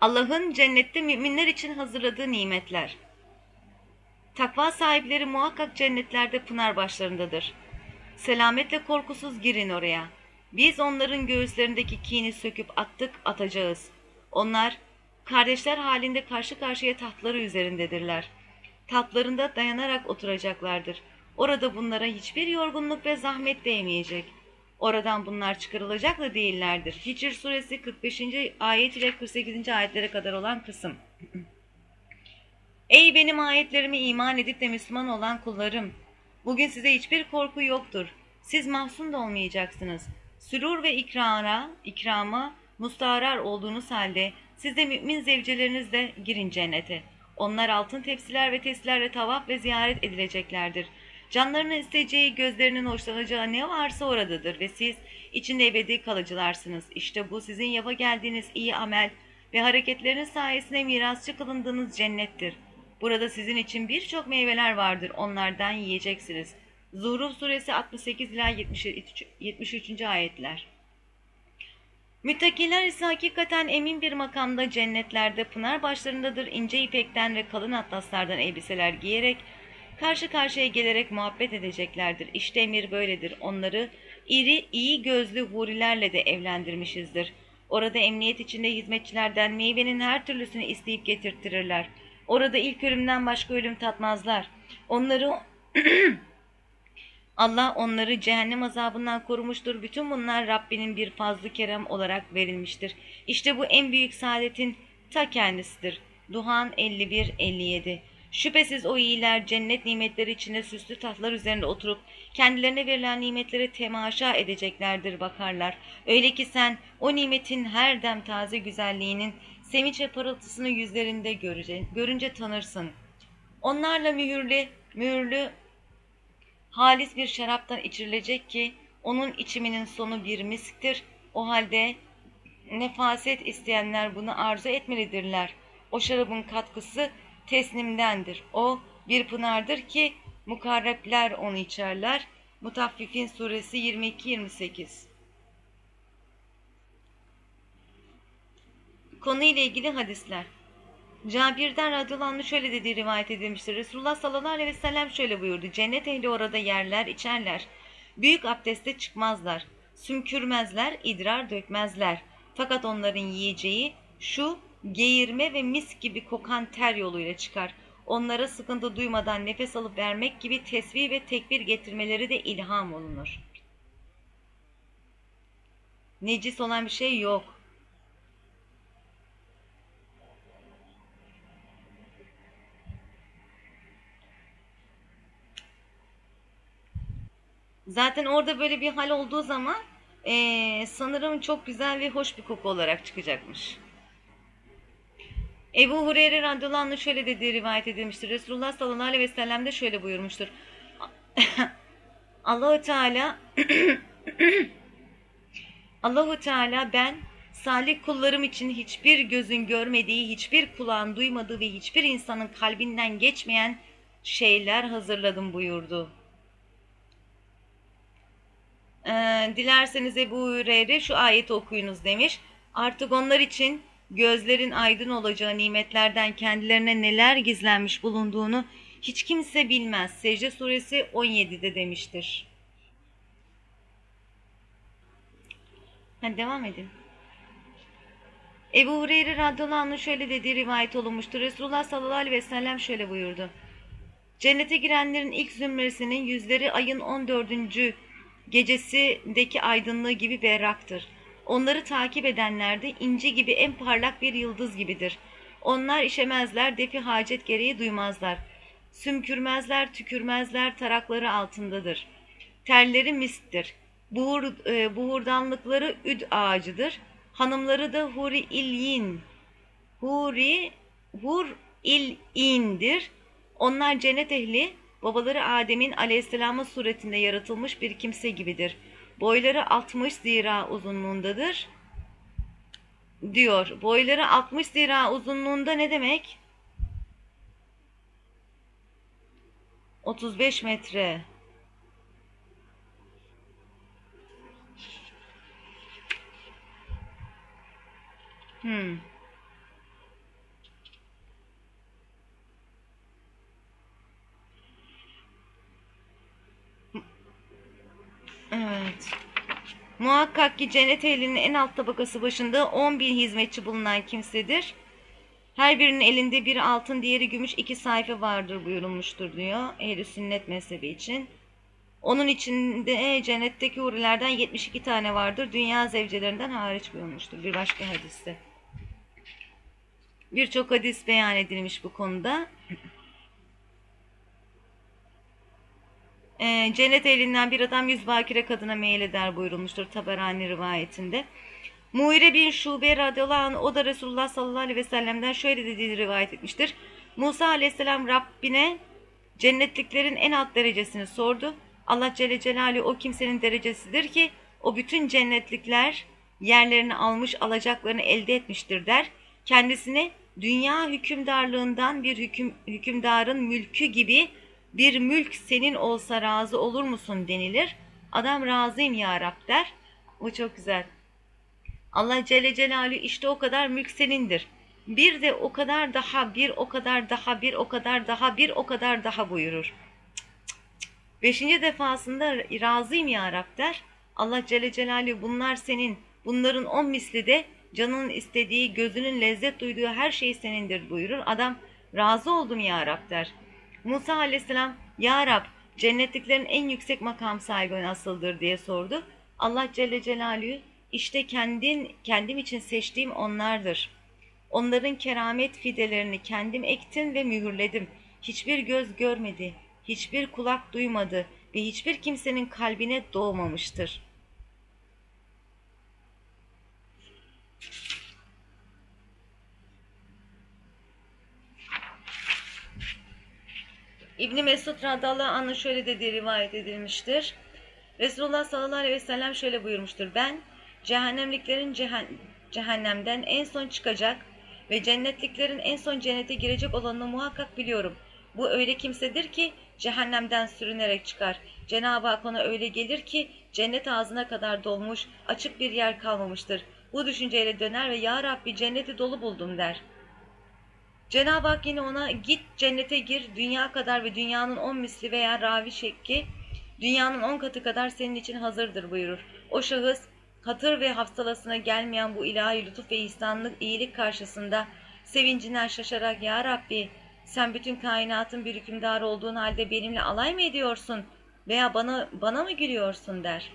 Allah'ın cennette müminler için hazırladığı nimetler. Takva sahipleri muhakkak cennetlerde pınar başlarındadır. Selametle korkusuz girin oraya. Biz onların göğüslerindeki kini söküp attık atacağız. Onlar kardeşler halinde karşı karşıya tahtları üzerindedirler. Tahtlarında dayanarak oturacaklardır. Orada bunlara hiçbir yorgunluk ve zahmet değmeyecek. Oradan bunlar çıkarılacak da değillerdir. Hicr suresi 45. ayet ile 48. ayetlere kadar olan kısım. Ey benim ayetlerimi iman edip de Müslüman olan kullarım! Bugün size hiçbir korku yoktur. Siz mahzun da olmayacaksınız. Sürur ve ikrara, ikrama mustaharar olduğunuz halde siz de mümin zevcelerinizle girin cennete. Onlar altın tepsiler ve testilerle tavaf ve ziyaret edileceklerdir. Canlarının isteyeceği, gözlerinin hoşlanacağı ne varsa oradadır ve siz içinde ebedi kalıcılarsınız. İşte bu sizin yapa geldiğiniz iyi amel ve hareketleriniz sayesinde mirasçı kılındığınız cennettir. Burada sizin için birçok meyveler vardır. Onlardan yiyeceksiniz. Zuhruf suresi 68 ila 73, 73. ayetler. Müttakiler ise hakikaten emin bir makamda cennetlerde pınar başlarındadır ince ipekten ve kalın atlaslardan elbiseler giyerek karşı karşıya gelerek muhabbet edeceklerdir. İşte emir böyledir. Onları iri, iyi gözlü hurilerle de evlendirmişizdir. Orada emniyet içinde hizmetçilerden meyvenin her türlüsünü isteyip getirttirirler. Orada ilk ölümden başka ölüm tatmazlar. Onları Allah onları cehennem azabından korumuştur. Bütün bunlar Rabbinin bir fazlı kerem olarak verilmiştir. İşte bu en büyük saadetin ta kendisidir. Duhan 51-57 Şüphesiz o iyiler cennet nimetleri içinde süslü tahtlar üzerinde oturup kendilerine verilen nimetleri temaşa edeceklerdir bakarlar. Öyle ki sen o nimetin her dem taze güzelliğinin sevinç ve parıltısını yüzlerinde görece, görünce tanırsın. Onlarla mühürlü, mühürlü halis bir şaraptan içirilecek ki onun içiminin sonu bir misktir. O halde nefaset isteyenler bunu arzu etmelidirler. O şarabın katkısı teslimdendir. O bir pınardır ki mukarrepler onu içerler. Mutaffifin suresi 22-28 Konu ile ilgili hadisler Cabir'den radıyallahu şöyle dediği rivayet edilmiştir. Resulullah sallallahu aleyhi ve sellem şöyle buyurdu. Cennet ehli orada yerler, içerler. Büyük abdeste çıkmazlar. Sümkürmezler, idrar dökmezler. Fakat onların yiyeceği şu geğirme ve mis gibi kokan ter yoluyla çıkar. Onlara sıkıntı duymadan nefes alıp vermek gibi tesbih ve tekbir getirmeleri de ilham olunur. Necis olan bir şey yok. Zaten orada böyle bir hal olduğu zaman ee, sanırım çok güzel ve hoş bir koku olarak çıkacakmış. Ebu Hureyre radıyallahu şöyle dediği rivayet edilmiştir. Resulullah sallallahu aleyhi ve sellem de şöyle buyurmuştur. Allahu Teala Allahu Teala ben salih kullarım için hiçbir gözün görmediği, hiçbir kulağın duymadığı ve hiçbir insanın kalbinden geçmeyen şeyler hazırladım buyurdu. Ee, dilerseniz Ebu Hureyre şu ayeti okuyunuz demiş. Artık onlar için gözlerin aydın olacağı nimetlerden kendilerine neler gizlenmiş bulunduğunu hiç kimse bilmez. Secde suresi 17'de demiştir. Hadi devam edin. Ebu Hureyre radıyallahu anh'ın şöyle dediği rivayet olunmuştur. Resulullah sallallahu aleyhi ve sellem şöyle buyurdu. Cennete girenlerin ilk zümresinin yüzleri ayın 14. gecesindeki aydınlığı gibi berraktır. Onları takip edenler de inci gibi en parlak bir yıldız gibidir. Onlar işemezler, defi hacet gereği duymazlar. Sümkürmezler, tükürmezler, tarakları altındadır. Terleri misttir. Buhur, e, buhurdanlıkları üd ağacıdır. Hanımları da huri ilyin. Huri, hur ilindir. Onlar cennet ehli, babaları Adem'in aleyhisselamın suretinde yaratılmış bir kimse gibidir.'' Boyları 60 zira uzunluğundadır. Diyor. Boyları 60 zira uzunluğunda ne demek? 35 metre. Hmm. Muhakkak ki cennet ehlinin en alt tabakası başında 10 bin hizmetçi bulunan kimsedir. Her birinin elinde bir altın, diğeri gümüş iki sayfa vardır buyurulmuştur diyor. Ehl-i sünnet mezhebi için. Onun içinde cennetteki hurilerden 72 tane vardır. Dünya zevcelerinden hariç buyurmuştur bir başka hadiste. Birçok hadis beyan edilmiş bu konuda. Ee, cennet elinden bir adam yüz bakire kadına meyleder buyurulmuştur Taberani rivayetinde. Muire bin Şube radıyallahu anh o da Resulullah sallallahu aleyhi ve sellem'den şöyle dediğini rivayet etmiştir. Musa aleyhisselam Rabbine cennetliklerin en alt derecesini sordu. Allah Celle Celaluhu o kimsenin derecesidir ki o bütün cennetlikler yerlerini almış alacaklarını elde etmiştir der. Kendisine dünya hükümdarlığından bir hüküm, hükümdarın mülkü gibi bir mülk senin olsa razı olur musun denilir. Adam razıyım ya Rab der. Bu çok güzel. Allah Celle Celaluhu işte o kadar mülk senindir. Bir de o kadar daha, bir o kadar daha, bir o kadar daha, bir o kadar daha buyurur. Beşinci defasında razıyım ya Rab der. Allah Celle Celaluhu bunlar senin, bunların on misli de canının istediği, gözünün lezzet duyduğu her şey senindir buyurur. Adam razı oldum ya Rab der. Musa aleyhisselam ya Rab cennetliklerin en yüksek makam sahibi nasıldır diye sordu. Allah Celle Celaluhu işte kendin, kendim için seçtiğim onlardır. Onların keramet fidelerini kendim ektim ve mühürledim. Hiçbir göz görmedi, hiçbir kulak duymadı ve hiçbir kimsenin kalbine doğmamıştır. İbni Mesud radallahu anh'a şöyle dediği rivayet edilmiştir. Resulullah sallallahu aleyhi ve sellem şöyle buyurmuştur. Ben cehennemliklerin cehen cehennemden en son çıkacak ve cennetliklerin en son cennete girecek olanını muhakkak biliyorum. Bu öyle kimsedir ki cehennemden sürünerek çıkar. Cenab-ı Hak ona öyle gelir ki cennet ağzına kadar dolmuş, açık bir yer kalmamıştır. Bu düşünceyle döner ve Ya Rabbi cenneti dolu buldum der. Cenab-ı Hak yine ona git cennete gir, dünya kadar ve dünyanın on misli veya ravi şekli, dünyanın on katı kadar senin için hazırdır buyurur. O şahıs hatır ve hafsalasına gelmeyen bu ilahi lütuf ve ihsanlık iyilik karşısında sevincinden şaşarak Ya Rabbi sen bütün kainatın bir hükümdarı olduğun halde benimle alay mı ediyorsun veya bana, bana mı gülüyorsun der.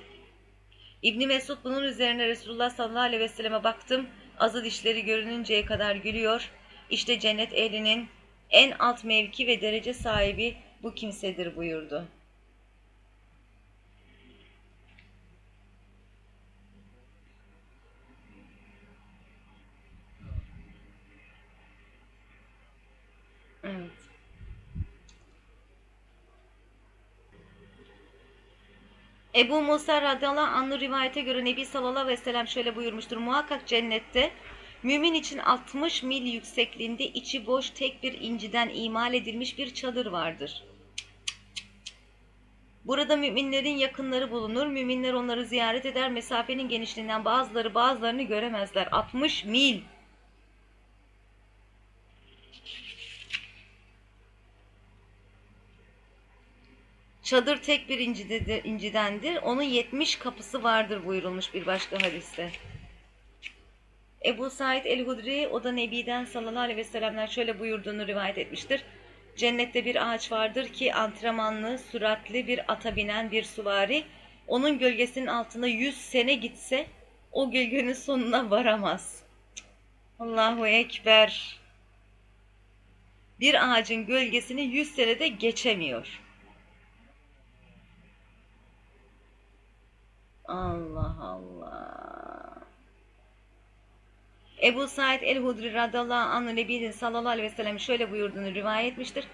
İbni Mesud bunun üzerine Resulullah sallallahu aleyhi ve selleme baktım azı dişleri görününceye kadar gülüyor. İşte cennet ehlinin en alt mevki ve derece sahibi bu kimsedir buyurdu. Evet. Ebu Musa radıyallahu anh'ın rivayete göre Nebi sallallahu aleyhi ve sellem şöyle buyurmuştur. Muhakkak cennette mümin için 60 mil yüksekliğinde içi boş tek bir inciden imal edilmiş bir çadır vardır. Burada müminlerin yakınları bulunur. Müminler onları ziyaret eder. Mesafenin genişliğinden bazıları bazılarını göremezler. 60 mil. Çadır tek bir incidendir. Onun yetmiş kapısı vardır buyurulmuş bir başka hadiste. Ebu Said el-Hudri o da Nebi'den sallallahu aleyhi ve sellem'den şöyle buyurduğunu rivayet etmiştir. Cennette bir ağaç vardır ki antrenmanlı, süratli bir ata binen bir suvari onun gölgesinin altına yüz sene gitse o gölgenin sonuna varamaz. Allahu Ekber. Bir ağacın gölgesini yüz senede geçemiyor. Allah Allah. Ebu Said el-Hudri radallahu anh Nebi'nin sallallahu aleyhi ve sellem şöyle buyurduğunu rivayet etmiştir.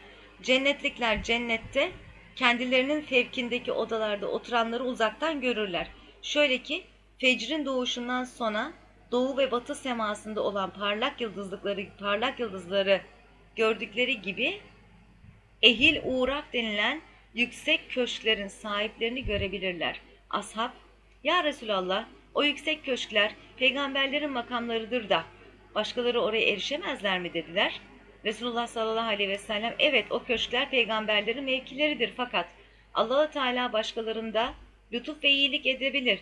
Cennetlikler cennette kendilerinin fevkindeki odalarda oturanları uzaktan görürler. Şöyle ki fecrin doğuşundan sonra doğu ve batı semasında olan parlak yıldızlıkları parlak yıldızları gördükleri gibi ehil uğrak denilen yüksek köşklerin sahiplerini görebilirler. Ashab ya Resulallah o yüksek köşkler peygamberlerin makamlarıdır da başkaları oraya erişemezler mi dediler. Resulullah sallallahu aleyhi ve sellem evet o köşkler peygamberlerin mevkileridir fakat allah Teala başkalarında lütuf ve iyilik edebilir.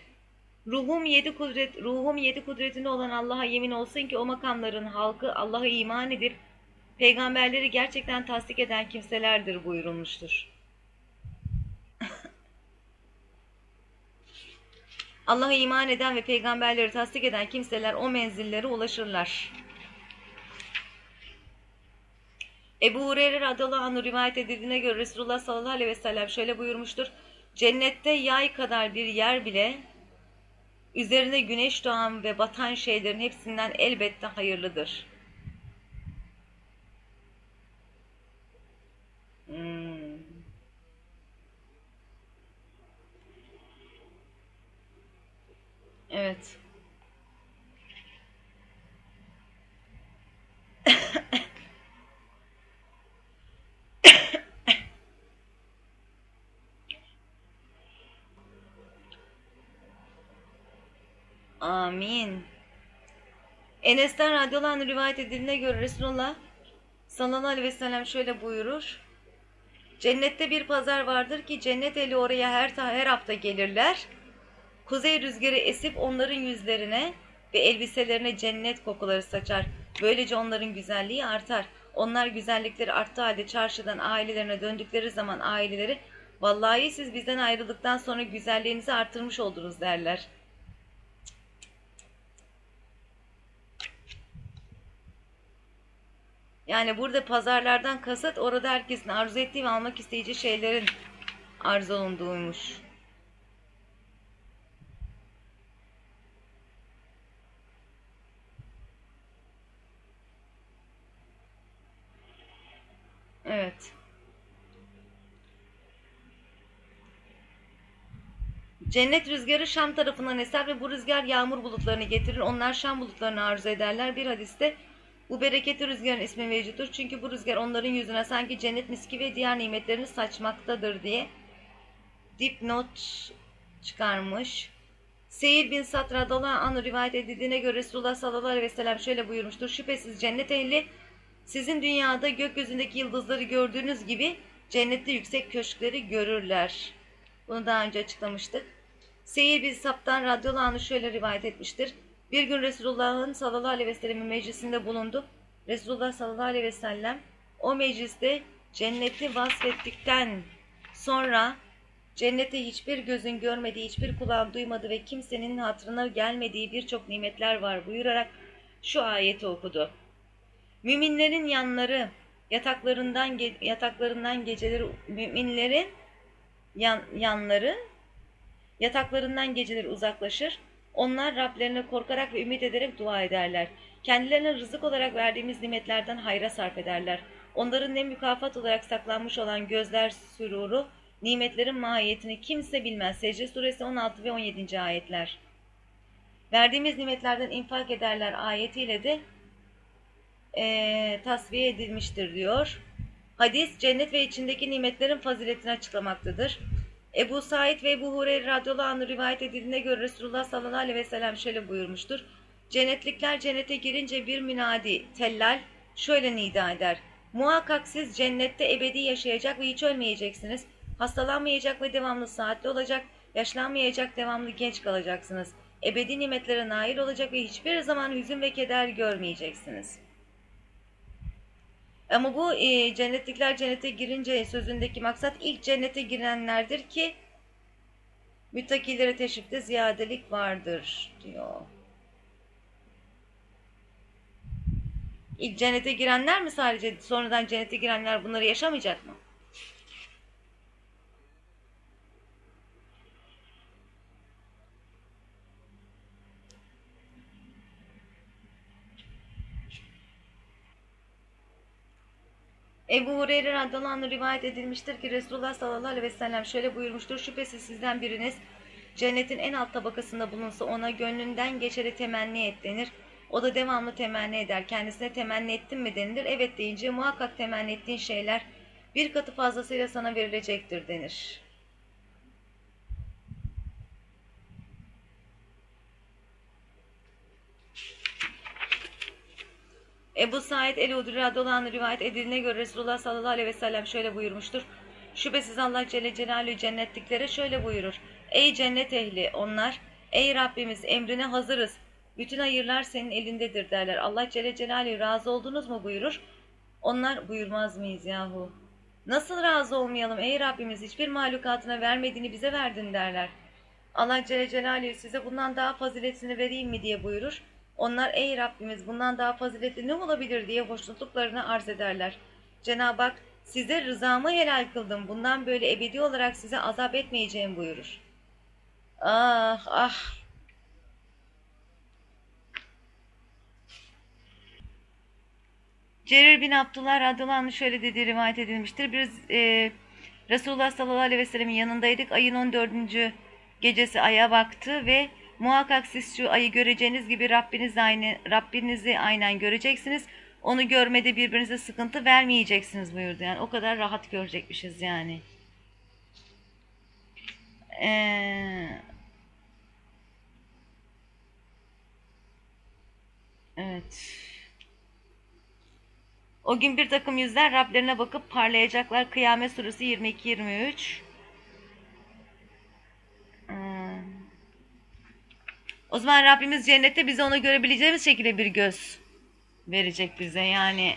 Ruhum yedi kudret, ruhum yedi kudretinde olan Allah'a yemin olsun ki o makamların halkı Allah'a iman edip peygamberleri gerçekten tasdik eden kimselerdir buyurulmuştur. Allah'a iman eden ve peygamberleri tasdik eden kimseler o menzillere ulaşırlar. Ebu Hureyre radıyallahu anh rivayet edildiğine göre Resulullah sallallahu aleyhi ve sellem şöyle buyurmuştur. Cennette yay kadar bir yer bile üzerine güneş doğan ve batan şeylerin hepsinden elbette hayırlıdır. Evet. Amin. Enes'ten radıyallahu anh rivayet edildiğine göre Resulullah sallallahu aleyhi ve sellem şöyle buyurur. Cennette bir pazar vardır ki cennet eli oraya her, her hafta gelirler. Kuzey rüzgarı esip onların yüzlerine ve elbiselerine cennet kokuları saçar. Böylece onların güzelliği artar. Onlar güzellikleri arttığı halde çarşıdan ailelerine döndükleri zaman aileleri vallahi siz bizden ayrıldıktan sonra güzelliğinizi artırmış oldunuz derler. Yani burada pazarlardan kasıt orada herkesin arzu ettiği ve almak isteyeceği şeylerin arz olunduğuymuş. Evet. Cennet rüzgarı Şam tarafından eser ve bu rüzgar yağmur bulutlarını getirir. Onlar Şam bulutlarını arzu ederler. Bir hadiste bu bereketli rüzgarın ismi mevcuttur. Çünkü bu rüzgar onların yüzüne sanki cennet miski ve diğer nimetlerini saçmaktadır diye dipnot çıkarmış. Seyir bin Sad radıyallahu anh rivayet edildiğine göre Resulullah sallallahu aleyhi ve sellem şöyle buyurmuştur. Şüphesiz cennet ehli sizin dünyada gökyüzündeki yıldızları gördüğünüz gibi cennette yüksek köşkleri görürler. Bunu daha önce açıklamıştık. Seyir bin Sab'dan radıyallahu anh şöyle rivayet etmiştir. Bir gün Resulullah'ın sallallahu aleyhi ve sellemin meclisinde bulundu. Resulullah sallallahu aleyhi ve sellem o mecliste cenneti vasfettikten sonra cennete hiçbir gözün görmediği, hiçbir kulağın duymadığı ve kimsenin hatırına gelmediği birçok nimetler var buyurarak şu ayeti okudu. Müminlerin yanları yataklarından yataklarından geceleri müminlerin yan, yanları yataklarından geceleri uzaklaşır. Onlar Rablerine korkarak ve ümit ederek dua ederler. Kendilerine rızık olarak verdiğimiz nimetlerden hayra sarf ederler. Onların ne mükafat olarak saklanmış olan gözler süruru, nimetlerin mahiyetini kimse bilmez. Secde suresi 16 ve 17. ayetler. Verdiğimiz nimetlerden infak ederler ayetiyle de e, tasfiye edilmiştir diyor. Hadis cennet ve içindeki nimetlerin faziletini açıklamaktadır. Ebu Said ve Ebu Hureyre radıyallahu anh rivayet edildiğine göre Resulullah sallallahu aleyhi ve sellem şöyle buyurmuştur. Cennetlikler cennete girince bir münadi, tellal şöyle nida eder. Muhakkak siz cennette ebedi yaşayacak ve hiç ölmeyeceksiniz. Hastalanmayacak ve devamlı saatli olacak, yaşlanmayacak, devamlı genç kalacaksınız. Ebedi nimetlere nail olacak ve hiçbir zaman hüzün ve keder görmeyeceksiniz.'' Ama bu e, cennetlikler cennete girince sözündeki maksat ilk cennete girenlerdir ki müttakilere teşrifte ziyadelik vardır diyor. İlk cennete girenler mi sadece sonradan cennete girenler bunları yaşamayacak mı? Ebu Hureyre radıyallahu rivayet edilmiştir ki Resulullah sallallahu aleyhi ve sellem şöyle buyurmuştur. Şüphesiz sizden biriniz cennetin en alt tabakasında bulunsa ona gönlünden geçeri temenni et denir. O da devamlı temenni eder. Kendisine temenni ettin mi denilir. Evet deyince muhakkak temenni ettiğin şeyler bir katı fazlasıyla sana verilecektir denir. Ebu Said el-Udri radıyallahu rivayet edildiğine göre Resulullah sallallahu aleyhi ve sellem şöyle buyurmuştur. Şüphesiz Allah Celle Celaluhu cennetliklere şöyle buyurur. Ey cennet ehli onlar Ey Rabbimiz emrine hazırız. Bütün hayırlar senin elindedir derler. Allah Celle Celaluhu razı oldunuz mu buyurur. Onlar buyurmaz mıyız yahu? Nasıl razı olmayalım ey Rabbimiz hiçbir mahlukatına vermediğini bize verdin derler. Allah Celle Celaluhu size bundan daha faziletini vereyim mi diye buyurur. Onlar ey Rabbimiz bundan daha faziletli ne olabilir diye hoşnutluklarını arz ederler. Cenab-ı Hak size rızamı helal kıldım bundan böyle ebedi olarak size azap etmeyeceğim buyurur. Ah ah Cerir bin Abdullah radıyallahu şöyle dediği rivayet edilmiştir. Biz e, Resulullah sallallahu aleyhi ve sellemin yanındaydık. Ayın 14. gecesi aya baktı ve muhakkak siz şu ayı göreceğiniz gibi Rabbiniz aynı, Rabbinizi aynen göreceksiniz. Onu görmede birbirinize sıkıntı vermeyeceksiniz buyurdu. Yani o kadar rahat görecekmişiz yani. Ee, evet. O gün bir takım yüzler Rablerine bakıp parlayacaklar. Kıyamet suresi 22-23. O zaman Rabbimiz cennette bize onu görebileceğimiz şekilde bir göz verecek bize. Yani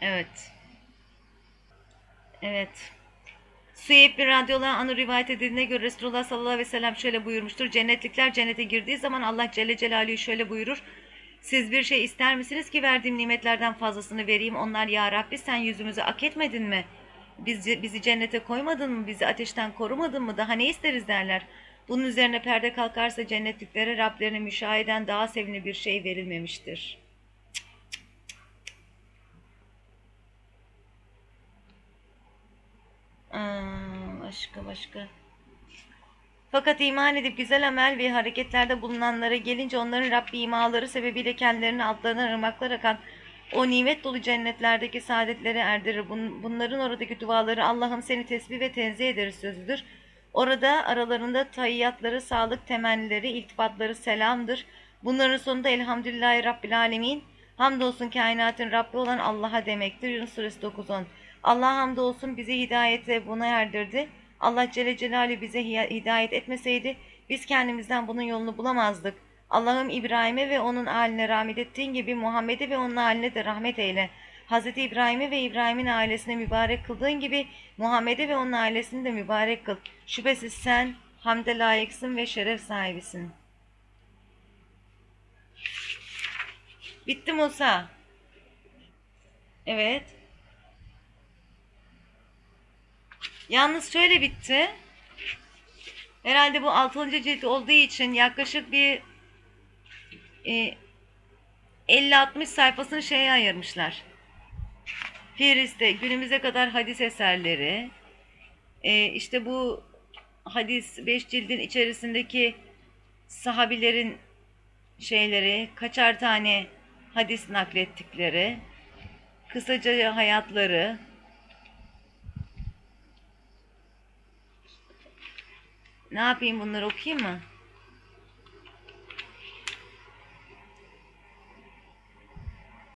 Evet. Evet. Süheyb bir radyodan anı rivayet edildiğine göre Resulullah sallallahu aleyhi ve sellem şöyle buyurmuştur. Cennetlikler cennete girdiği zaman Allah Celle Celaluhu şöyle buyurur. Siz bir şey ister misiniz ki verdiğim nimetlerden fazlasını vereyim? Onlar ya Rabbi sen yüzümüzü ak etmedin mi? Bizi, bizi cennete koymadın mı? Bizi ateşten korumadın mı? Daha ne isteriz derler. Bunun üzerine perde kalkarsa cennetliklere Rablerini müşaheden daha sevimli bir şey verilmemiştir.'' Aa, başka başka. Fakat iman edip güzel amel ve hareketlerde bulunanlara gelince onların Rabbi imaları sebebiyle kendilerini altlarına ırmaklar akan o nimet dolu cennetlerdeki saadetleri erdirir. Bunların oradaki duaları Allah'ım seni tesbih ve tenzih ederiz sözüdür. Orada aralarında tayyatları, sağlık temennileri, iltifatları selamdır. Bunların sonunda elhamdülillahi Rabbil Alemin. Hamdolsun kainatın Rabbi olan Allah'a demektir. Yunus Suresi 9-10 Allah hamdolsun bizi hidayete buna erdirdi. Allah Celle Celaluhu bize hidayet etmeseydi biz kendimizden bunun yolunu bulamazdık. Allah'ım İbrahim'e ve onun aline rahmet ettiğin gibi Muhammed'e ve onun aline de rahmet eyle. Hz. İbrahim'e ve İbrahim'in ailesine mübarek kıldığın gibi Muhammed'e ve onun ailesini de mübarek kıl. Şüphesiz sen hamde layıksın ve şeref sahibisin. Bitti Musa. Evet. Yalnız şöyle bitti. Herhalde bu 6. cilt olduğu için yaklaşık bir e, 50-60 sayfasını şeye ayırmışlar. Firis'te günümüze kadar hadis eserleri, e, işte bu hadis 5 cildin içerisindeki sahabilerin şeyleri, kaçar tane hadis naklettikleri, kısaca hayatları, Ne yapayım bunları okuyayım mı?